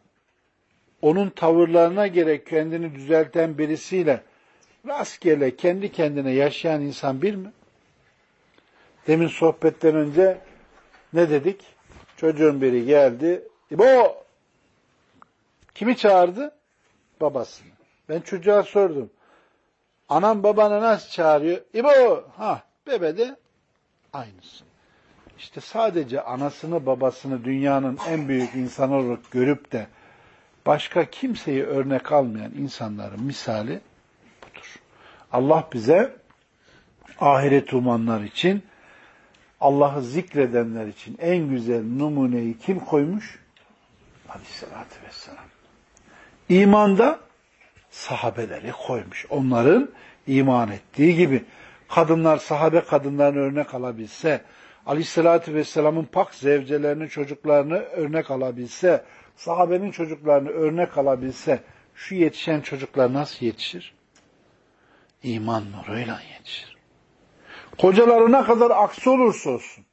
onun tavırlarına göre kendini düzelten birisiyle rastgele kendi kendine yaşayan insan bir mi? Demin sohbetten önce ne dedik? Çocuğun biri geldi. İbo! Kimi çağırdı? Babasını. Ben çocuğa sordum. Anam babanı nasıl çağırıyor? İbo! Ha, bebe de aynısı. İşte sadece anasını babasını dünyanın en büyük insanı olarak görüp de başka kimseyi örnek almayan insanların misali budur. Allah bize ahiret umanlar için Allah'ı zikredenler için en güzel numuneyi kim koymuş? Aleyhissalatü vesselam. İmanda sahabeleri koymuş. Onların iman ettiği gibi kadınlar sahabe kadınlarını örnek alabilse, Aleyhissalatü vesselamın pak zevcelerini, çocuklarını örnek alabilse, sahabenin çocuklarını örnek alabilse, şu yetişen çocuklar nasıl yetişir? İman nuruyla yetişir. Kocaları ne kadar aksi olursa olsun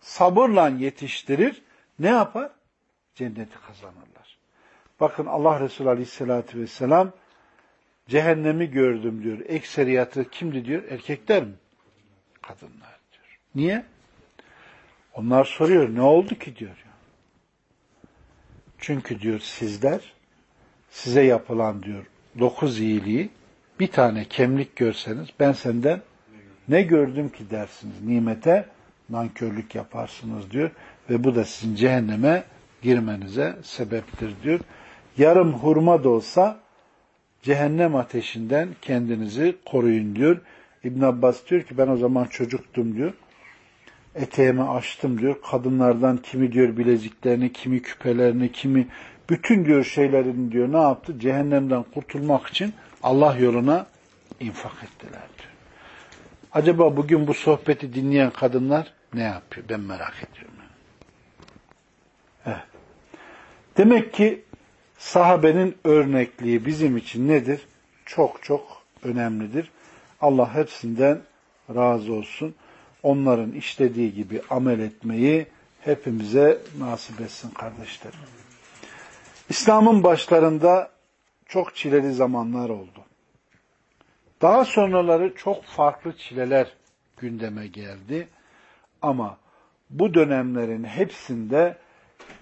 sabırla yetiştirir. Ne yapar? Cenneti kazanırlar. Bakın Allah Resulü Aleyhisselatü Vesselam cehennemi gördüm diyor. Ekseriyatı kimdi diyor? Erkekler mi? Kadınlar diyor. Niye? Onlar soruyor ne oldu ki diyor. Çünkü diyor sizler size yapılan diyor dokuz iyiliği bir tane kemlik görseniz ben senden ne gördüm ki dersiniz. Nimete nankörlük yaparsınız diyor. Ve bu da sizin cehenneme girmenize sebeptir diyor. Yarım hurma da olsa cehennem ateşinden kendinizi koruyun diyor. İbn Abbas diyor ki ben o zaman çocuktum diyor. Eteğimi açtım diyor. Kadınlardan kimi diyor bileziklerini, kimi küpelerini, kimi bütün diyor şeylerini diyor ne yaptı? Cehennemden kurtulmak için Allah yoluna infak ettiler diyor. Acaba bugün bu sohbeti dinleyen kadınlar ne yapıyor? Ben merak ediyorum. Evet. Demek ki sahabenin örnekliği bizim için nedir? Çok çok önemlidir. Allah hepsinden razı olsun. Onların işlediği gibi amel etmeyi hepimize nasip etsin kardeşlerim. İslam'ın başlarında çok çileli zamanlar oldu. Daha sonraları çok farklı çileler gündeme geldi. Ama bu dönemlerin hepsinde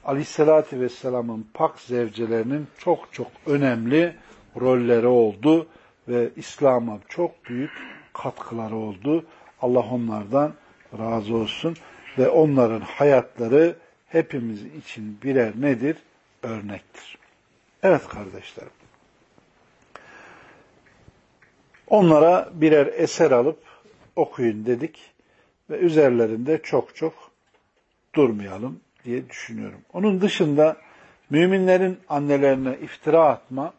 Aleyhisselatü Vesselam'ın pak zevcelerinin çok çok önemli rolleri oldu ve İslam'a çok büyük katkıları oldu. Allah onlardan razı olsun ve onların hayatları hepimiz için birer nedir? Örnektir. Evet kardeşlerim. Onlara birer eser alıp okuyun dedik ve üzerlerinde çok çok durmayalım diye düşünüyorum. Onun dışında müminlerin annelerine iftira atma,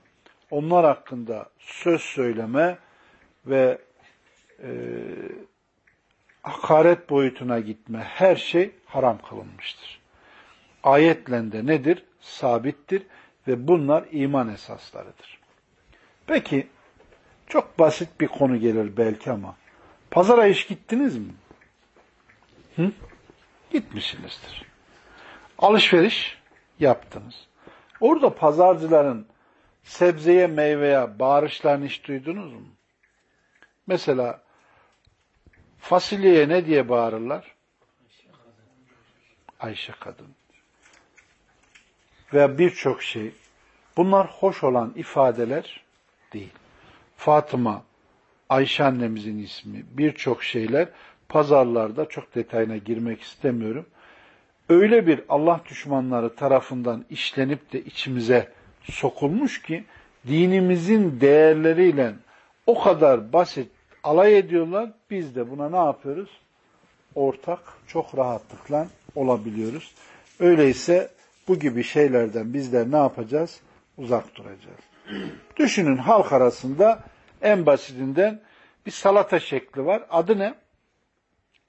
onlar hakkında söz söyleme ve e, hakaret boyutuna gitme her şey haram kılınmıştır. Ayetle de nedir? Sabittir ve bunlar iman esaslarıdır. Peki çok basit bir konu gelir belki ama pazara iş gittiniz mi? Hı? Gitmişsinizdir. Alışveriş yaptınız. Orada pazarcıların sebzeye, meyveye bağırışlarını hiç duydunuz mu? Mesela fasulyeye ne diye bağırırlar? Ayşe kadın. Veya birçok şey. Bunlar hoş olan ifadeler değil. Fatıma, Ayşe annemizin ismi, birçok şeyler pazarlarda çok detayına girmek istemiyorum. Öyle bir Allah düşmanları tarafından işlenip de içimize sokulmuş ki dinimizin değerleriyle o kadar basit alay ediyorlar. Biz de buna ne yapıyoruz? Ortak, çok rahatlıkla olabiliyoruz. Öyleyse bu gibi şeylerden bizler ne yapacağız? Uzak duracağız. [CLEARS THROAT] Düşünün halk arasında en basitinden bir salata şekli var. Adı ne?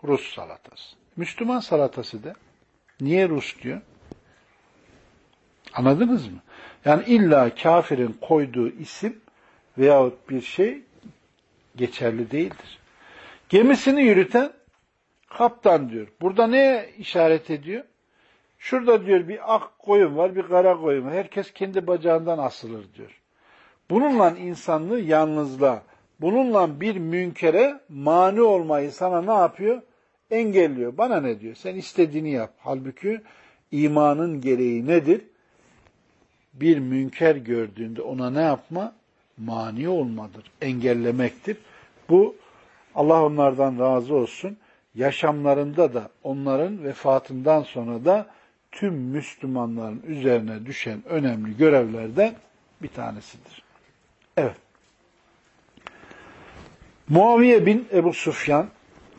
Rus salatası. Müslüman salatası da. Niye Rus diyor? Anladınız mı? Yani illa kafirin koyduğu isim veyahut bir şey geçerli değildir. Gemisini yürüten kaptan diyor. Burada ne işaret ediyor? Şurada diyor bir ak koyun var, bir kara koyun var. Herkes kendi bacağından asılır diyor. Bununla insanlığı yalnızla, bununla bir münkere mani olmayı sana ne yapıyor? Engelliyor. Bana ne diyor? Sen istediğini yap. Halbuki imanın gereği nedir? Bir münker gördüğünde ona ne yapma? Mani olmadır, engellemektir. Bu Allah onlardan razı olsun. Yaşamlarında da onların vefatından sonra da tüm Müslümanların üzerine düşen önemli görevlerden bir tanesidir. Evet. Muaviye bin Ebu Sufyan,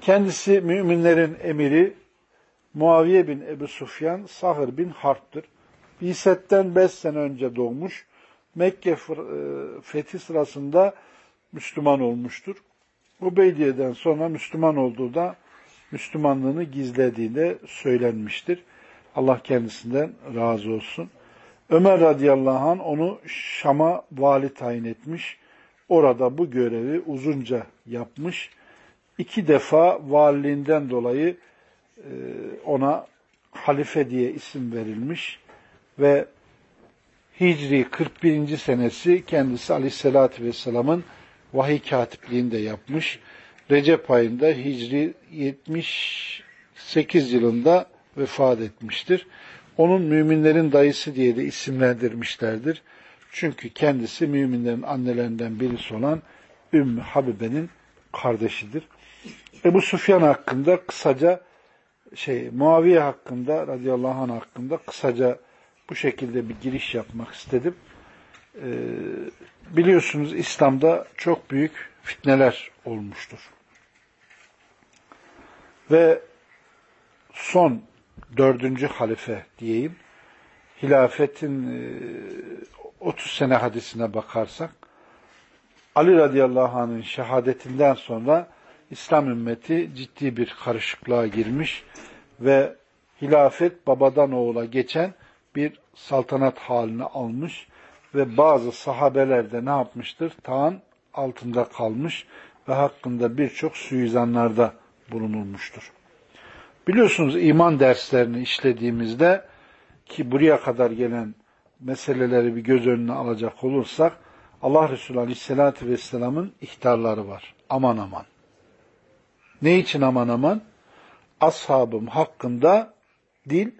kendisi müminlerin emiri, Muaviye bin Ebu Sufyan, Sahır bin Harp'tır. Biset'ten beş sene önce doğmuş. Mekke e, fethi sırasında Müslüman olmuştur. Ubeydiye'den sonra Müslüman olduğu da Müslümanlığını gizlediği de söylenmiştir. Allah kendisinden razı olsun. Ömer radıyallahu anh onu Şam'a vali tayin etmiş. Orada bu görevi uzunca yapmış. İki defa valiliğinden dolayı e, ona halife diye isim verilmiş ve Hicri 41. senesi kendisi aleyhissalatü vesselamın vahiy katipliğinde yapmış. Recep ayında Hicri 78 yılında vefat etmiştir. Onun müminlerin dayısı diye de isimlendirmişlerdir. Çünkü kendisi müminlerin annelerinden birisi olan Ümmü Habibe'nin kardeşidir. Ebu Sufyan hakkında kısaca şey Muaviye hakkında radıyallahu anh hakkında kısaca bu şekilde bir giriş yapmak istedim. Ee, biliyorsunuz İslam'da çok büyük fitneler olmuştur. Ve son dördüncü halife diyeyim, hilafetin 30 e, sene hadisine bakarsak, Ali radıyallahu anh'ın şehadetinden sonra İslam ümmeti ciddi bir karışıklığa girmiş ve hilafet babadan oğula geçen bir saltanat haline almış ve bazı sahabeler de ne yapmıştır? Tağın altında kalmış ve hakkında birçok suizanlarda bulunulmuştur. Biliyorsunuz iman derslerini işlediğimizde ki buraya kadar gelen meseleleri bir göz önüne alacak olursak Allah Resulü Aleyhisselatü Vesselam'ın ihtarları var. Aman aman. Ne için aman aman? Ashabım hakkında dil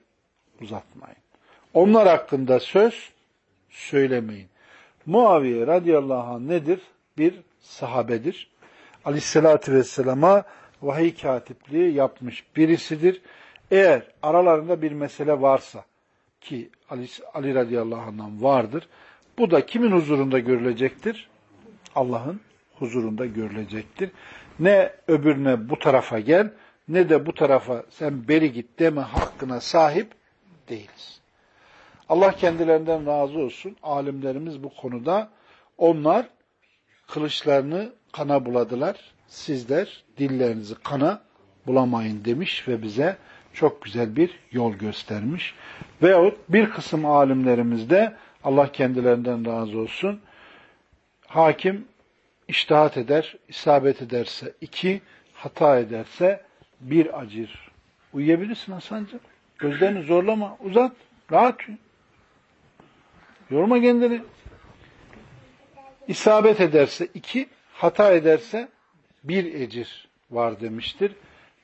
uzatmayın. Onlar hakkında söz söylemeyin. Muaviye radıyallahu anh nedir? Bir sahabedir. Aleyhissalatü vesselama vahiy katipliği yapmış birisidir. Eğer aralarında bir mesele varsa ki Ali, Ali radıyallahu anh'dan vardır. Bu da kimin huzurunda görülecektir? Allah'ın huzurunda görülecektir. Ne öbürüne bu tarafa gel, ne de bu tarafa sen beri git deme hakkına sahip değiliz. Allah kendilerinden razı olsun. Alimlerimiz bu konuda onlar kılıçlarını kana buladılar. Sizler dillerinizi kana bulamayın demiş ve bize çok güzel bir yol göstermiş. Veyahut bir kısım alimlerimiz de Allah kendilerinden razı olsun. Hakim iştihat eder, isabet ederse iki, hata ederse bir acır. Uyuyabilirsin Hasan'cığım. Gözlerini zorlama, uzat, rahat. Yorma kendini. İsabet ederse iki, hata ederse bir ecir var demiştir.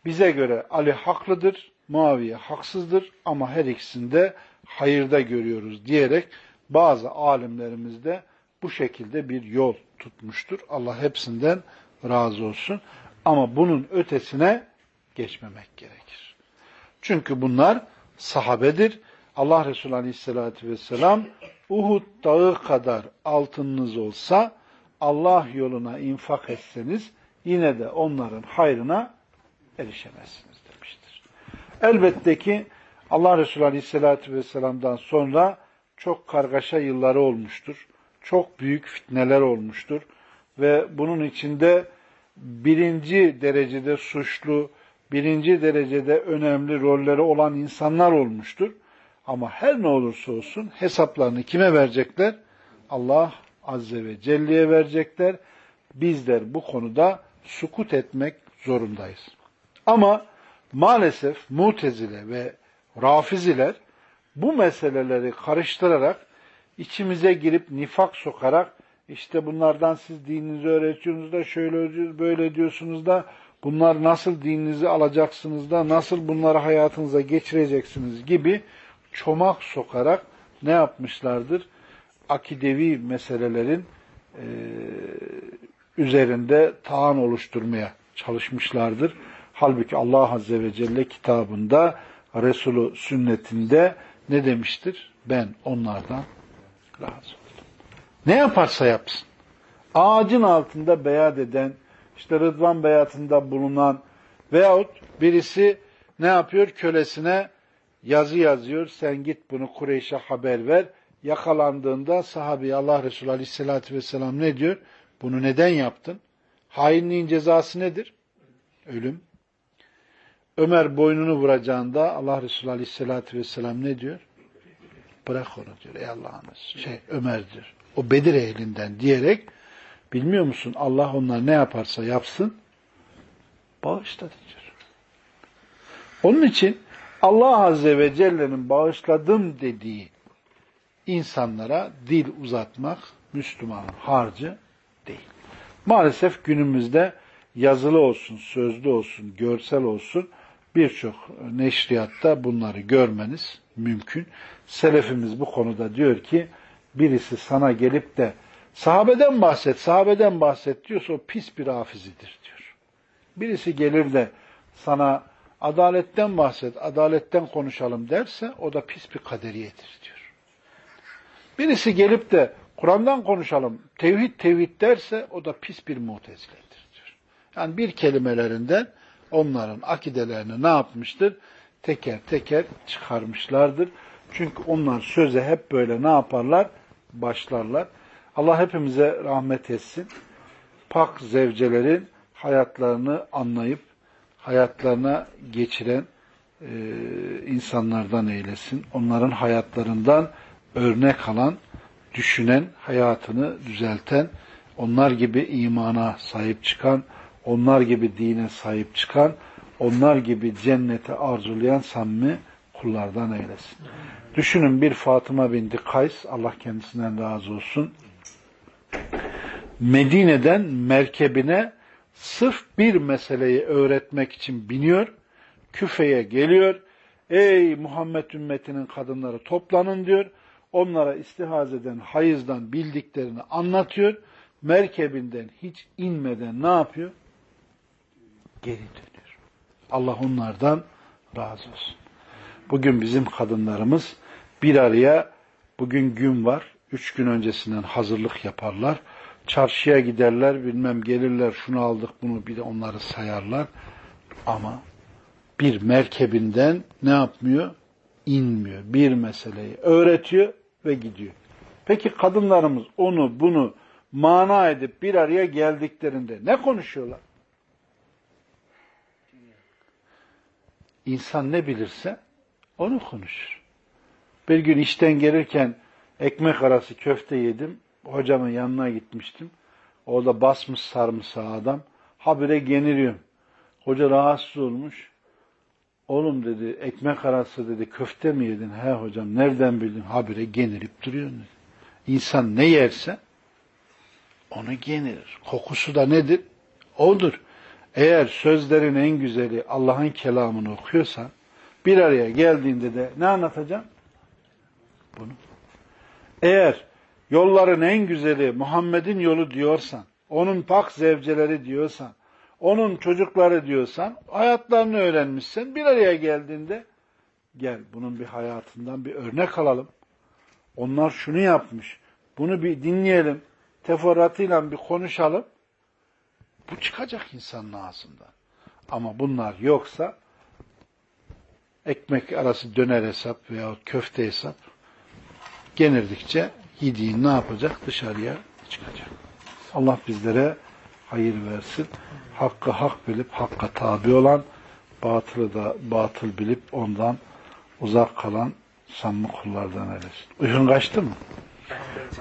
Bize göre Ali haklıdır, Muaviye haksızdır ama her ikisinde hayırda görüyoruz diyerek bazı alimlerimiz de bu şekilde bir yol tutmuştur. Allah hepsinden razı olsun. Ama bunun ötesine geçmemek gerekir. Çünkü bunlar sahabedir. Allah Resulü Aleyhisselatü Vesselam Uhud dağı kadar altınınız olsa Allah yoluna infak etseniz yine de onların hayrına erişemezsiniz demiştir. Elbette ki Allah Resulü Aleyhisselatü Vesselam'dan sonra çok kargaşa yılları olmuştur. Çok büyük fitneler olmuştur. Ve bunun içinde birinci derecede suçlu, birinci derecede önemli rolleri olan insanlar olmuştur. Ama her ne olursa olsun hesaplarını kime verecekler? Allah Azze ve Celle'ye verecekler. Bizler bu konuda sukut etmek zorundayız. Ama maalesef mutezile ve rafiziler bu meseleleri karıştırarak içimize girip nifak sokarak işte bunlardan siz dininizi öğretiyorsunuz da şöyle böyle diyorsunuz da bunlar nasıl dininizi alacaksınız da nasıl bunları hayatınıza geçireceksiniz gibi çomak sokarak ne yapmışlardır? Akidevi meselelerin e, üzerinde taan oluşturmaya çalışmışlardır. Halbuki Allah Azze ve Celle kitabında, Resulü sünnetinde ne demiştir? Ben onlardan razı oldum. Ne yaparsa yapsın. Ağacın altında beyat eden, işte Rıdvan beyatında bulunan veyahut birisi ne yapıyor? Kölesine yazı yazıyor. Sen git bunu Kureyş'e haber ver. Yakalandığında sahabi Allah Resulü Aleyhisselatü Vesselam ne diyor? Bunu neden yaptın? Hainliğin cezası nedir? Ölüm. Ömer boynunu vuracağında Allah Resulü Aleyhisselatü Vesselam ne diyor? Bırak onu diyor ey Allah'ınız. Şey Ömer diyor. O Bedir ehlinden diyerek bilmiyor musun Allah onlar ne yaparsa yapsın bağışladı. Onun için Allah Azze ve Celle'nin bağışladım dediği insanlara dil uzatmak Müslümanın harcı değil. Maalesef günümüzde yazılı olsun, sözlü olsun, görsel olsun birçok neşriyatta bunları görmeniz mümkün. Selefimiz bu konuda diyor ki birisi sana gelip de sahabeden bahset, sahabeden bahset diyorsa o pis bir hafizidir diyor. Birisi gelir de sana adaletten bahset, adaletten konuşalım derse o da pis bir kaderiyedir diyor. Birisi gelip de Kur'an'dan konuşalım, tevhid tevhid derse o da pis bir muteziledir. Yani bir kelimelerinden onların akidelerini ne yapmıştır? Teker teker çıkarmışlardır. Çünkü onlar söze hep böyle ne yaparlar? Başlarlar. Allah hepimize rahmet etsin. Pak zevcelerin hayatlarını anlayıp hayatlarına geçiren e, insanlardan eylesin. Onların hayatlarından örnek alan, düşünen, hayatını düzelten, onlar gibi imana sahip çıkan, onlar gibi dine sahip çıkan, onlar gibi cennete arzulayan samimi kullardan eylesin. Düşünün bir Fatıma binti Kays, Allah kendisinden razı olsun, Medine'den merkebine sırf bir meseleyi öğretmek için biniyor, küfeye geliyor, ey Muhammed ümmetinin kadınları toplanın diyor, onlara istihaz eden hayızdan bildiklerini anlatıyor, merkebinden hiç inmeden ne yapıyor? Geri dönüyor. Allah onlardan razı olsun. Bugün bizim kadınlarımız bir araya, bugün gün var, üç gün öncesinden hazırlık yaparlar, çarşıya giderler, bilmem gelirler, şunu aldık, bunu bir de onları sayarlar. Ama bir merkebinden ne yapmıyor? İnmiyor. Bir meseleyi öğretiyor ve gidiyor. Peki kadınlarımız onu bunu mana edip bir araya geldiklerinde ne konuşuyorlar? İnsan ne bilirse onu konuşur. Bir gün işten gelirken ekmek arası köfte yedim hocamın yanına gitmiştim. Orada basmış sarımsağı adam. Habire geniriyorum. Hoca rahatsız olmuş. Oğlum dedi ekmek arası dedi köfte mi yedin? He hocam nereden bildin? Habire genirip duruyorsun dedi. İnsan ne yerse onu genirir. Kokusu da nedir? Odur. Eğer sözlerin en güzeli Allah'ın kelamını okuyorsan bir araya geldiğinde de ne anlatacağım? Bunu. Eğer yolların en güzeli Muhammed'in yolu diyorsan, onun pak zevceleri diyorsan, onun çocukları diyorsan, hayatlarını öğrenmişsen bir araya geldiğinde gel bunun bir hayatından bir örnek alalım. Onlar şunu yapmış. Bunu bir dinleyelim. Teferruatıyla bir konuşalım. Bu çıkacak insanın ağzından. Ama bunlar yoksa ekmek arası döner hesap veya köfte hesap genirdikçe yediğin ne yapacak? Dışarıya çıkacak. Allah bizlere hayır versin. Hakkı hak bilip hakka tabi olan, batılı da batıl bilip ondan uzak kalan samimi kullardan eylesin. Uygun kaçtı mı?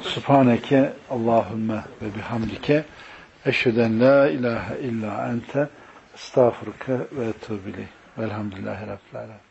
Subhaneke Allahümme ve bihamdike eşheden la ilahe illa ente estağfurke ve etûbü Velhamdülillahi Rabbil Alemin.